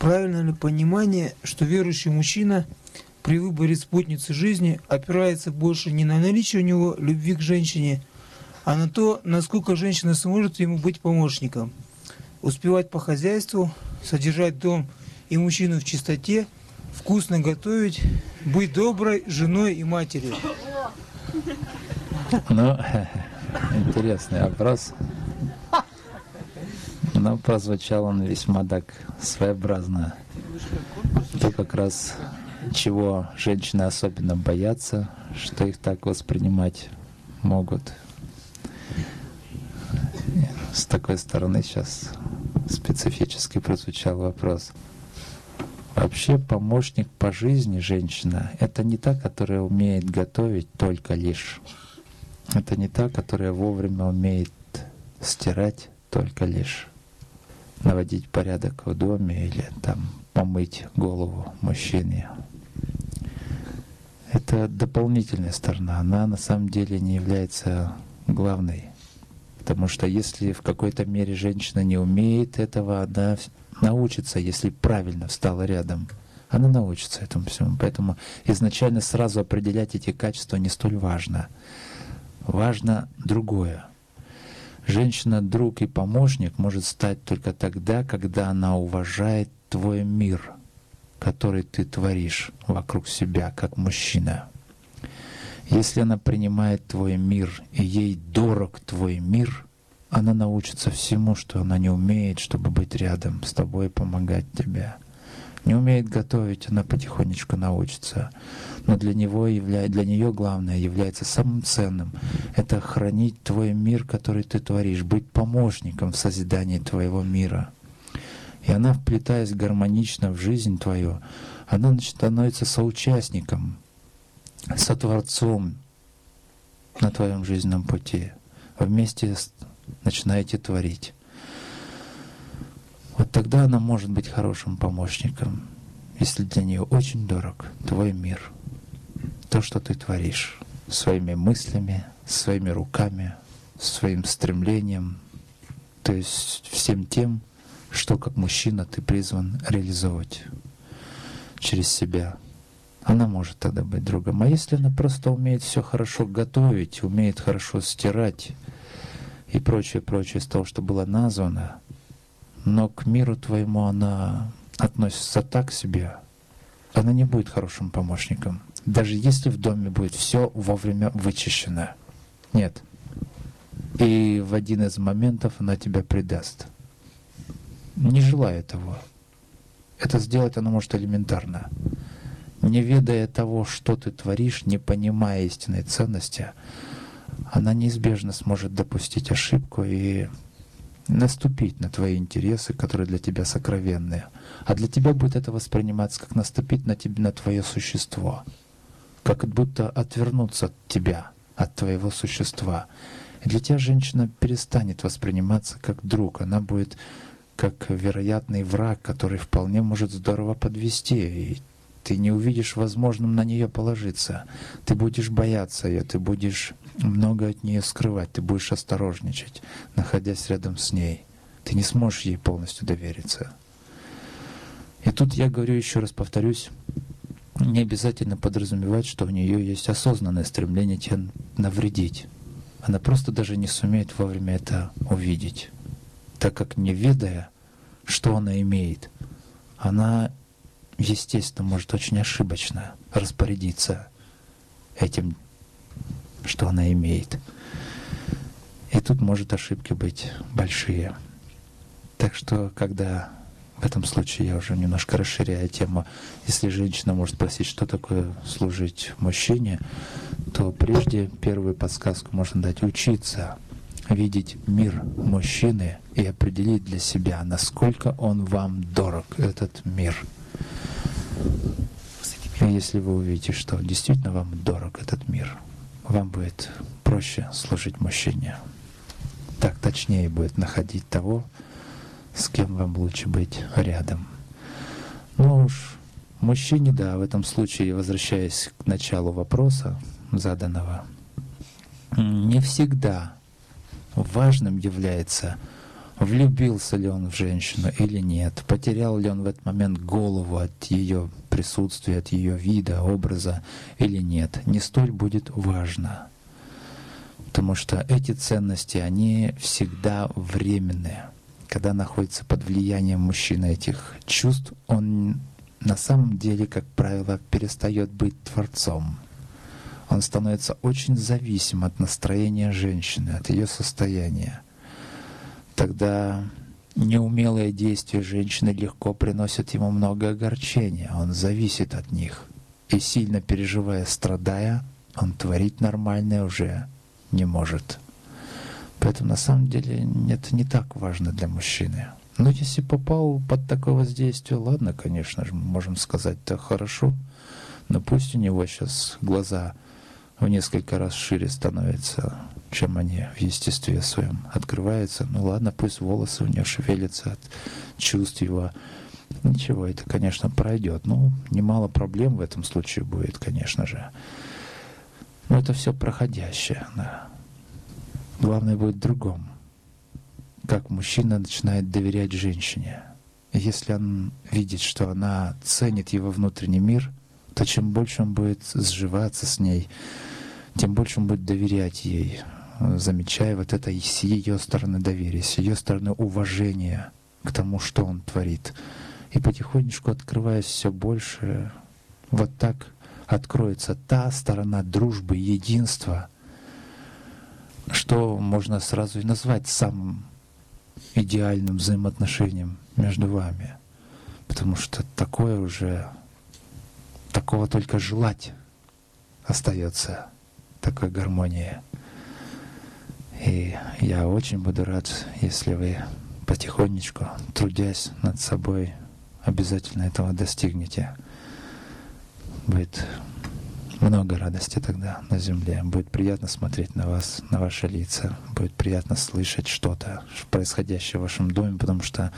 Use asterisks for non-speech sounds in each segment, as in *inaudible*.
Правильно ли понимание, что верующий мужчина при выборе спутницы жизни опирается больше не на наличие у него любви к женщине, а на то, насколько женщина сможет ему быть помощником, успевать по хозяйству, содержать дом и мужчину в чистоте, вкусно готовить, быть доброй женой и матерью. Ну, *laughs* интересный вопрос. Но прозвучал он весьма так своеобразно. То как раз чего женщины особенно боятся, что их так воспринимать могут. С такой стороны сейчас специфически прозвучал вопрос. Вообще помощник по жизни женщина — это не та, которая умеет готовить только лишь. Это не та, которая вовремя умеет стирать только лишь, наводить порядок в доме или там помыть голову мужчине. Это дополнительная сторона, она на самом деле не является главной. Потому что если в какой-то мере женщина не умеет этого, она научится, если правильно встала рядом. Она научится этому всему. Поэтому изначально сразу определять эти качества не столь важно. Важно другое. Женщина, друг и помощник может стать только тогда, когда она уважает твой мир, который ты творишь вокруг себя, как мужчина. Если она принимает твой мир, и ей дорог твой мир, она научится всему, что она не умеет, чтобы быть рядом с тобой и помогать тебе. Не умеет готовить, она потихонечку научится. Но для него явля... для нее главное является самым ценным — это хранить твой мир, который ты творишь, быть помощником в созидании твоего мира. И она, вплетаясь гармонично в жизнь твою, она становится соучастником, сотворцом на твоем жизненном пути. Вместе начинаете творить. Тогда она может быть хорошим помощником, если для нее очень дорог твой мир, то, что ты творишь своими мыслями, своими руками, своим стремлением, то есть всем тем, что как мужчина ты призван реализовать через себя. Она может тогда быть другом. А если она просто умеет все хорошо готовить, умеет хорошо стирать и прочее, прочее из того, что было названо, но к миру твоему она относится так себе, она не будет хорошим помощником. Даже если в доме будет все вовремя вычищено. Нет. И в один из моментов она тебя предаст. Не желая того. Это сделать она может элементарно. Не ведая того, что ты творишь, не понимая истинной ценности, она неизбежно сможет допустить ошибку и наступить на твои интересы, которые для тебя сокровенные. А для тебя будет это восприниматься как наступить на, тебе, на твое существо, как будто отвернуться от тебя, от твоего существа. И для тебя женщина перестанет восприниматься как друг, она будет как вероятный враг, который вполне может здорово подвести, и ты не увидишь возможным на нее положиться. Ты будешь бояться ее, ты будешь много от нее скрывать, ты будешь осторожничать, находясь рядом с ней. Ты не сможешь ей полностью довериться. И тут я говорю еще раз, повторюсь, не обязательно подразумевать, что у нее есть осознанное стремление тебе навредить. Она просто даже не сумеет вовремя это увидеть, так как не ведая, что она имеет, она, естественно, может очень ошибочно распорядиться этим что она имеет. И тут может ошибки быть большие. Так что, когда в этом случае я уже немножко расширяю тему, если женщина может спросить, что такое служить мужчине, то прежде первую подсказку можно дать учиться видеть мир мужчины и определить для себя, насколько он вам дорог, этот мир. И если вы увидите, что действительно вам дорог этот мир, вам будет проще служить мужчине. Так точнее будет находить того, с кем вам лучше быть рядом. Ну уж, мужчине, да, в этом случае, возвращаясь к началу вопроса заданного, не всегда важным является влюбился ли он в женщину или нет, потерял ли он в этот момент голову от ее присутствия, от ее вида, образа или нет, не столь будет важно. Потому что эти ценности, они всегда временные. Когда находится под влиянием мужчины этих чувств, он на самом деле, как правило, перестает быть творцом. Он становится очень зависим от настроения женщины, от ее состояния. Тогда неумелые действия женщины легко приносят ему много огорчения, он зависит от них. И сильно переживая, страдая, он творить нормальное уже не может. Поэтому на самом деле это не так важно для мужчины. Но если попал под такое воздействие, ладно, конечно же, мы можем сказать, да хорошо, но пусть у него сейчас глаза в несколько раз шире становятся, чем они в естестве своем открываются. Ну ладно, пусть волосы у него шевелятся от чувств его. Ничего, это, конечно, пройдет. Ну, немало проблем в этом случае будет, конечно же. Но это все проходящее. Да. Главное будет в другом. Как мужчина начинает доверять женщине. Если он видит, что она ценит его внутренний мир, то чем больше он будет сживаться с ней, тем больше он будет доверять ей, замечая вот это с ее стороны доверие, с ее стороны уважение к тому, что он творит. И потихонечку открываясь все больше, вот так откроется та сторона дружбы, единства, что можно сразу и назвать самым идеальным взаимоотношением между вами. Потому что такое уже, такого только желать остается, такой гармонии. И я очень буду рад, если вы потихонечку, трудясь над собой, обязательно этого достигнете. Будет много радости тогда на земле. Будет приятно смотреть на вас, на ваши лица. Будет приятно слышать что-то, происходящее в вашем доме, потому что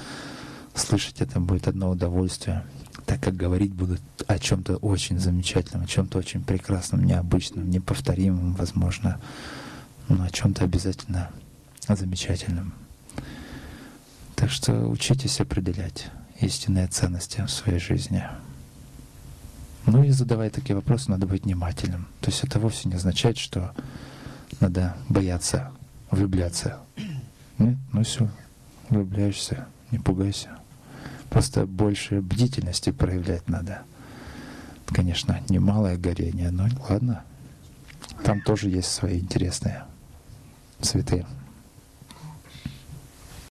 слышать это будет одно удовольствие, так как говорить будут о чем-то очень замечательном, о чем-то очень прекрасном, необычном, неповторимом, возможно, но о чем-то обязательно замечательном. Так что учитесь определять истинные ценности в своей жизни. Ну и задавая такие вопросы, надо быть внимательным. То есть это вовсе не означает, что надо бояться влюбляться. Нет, ну все, влюбляешься, не пугайся. Просто больше бдительности проявлять надо. Конечно, немалое горение, но ладно. Там тоже есть свои интересные цветы.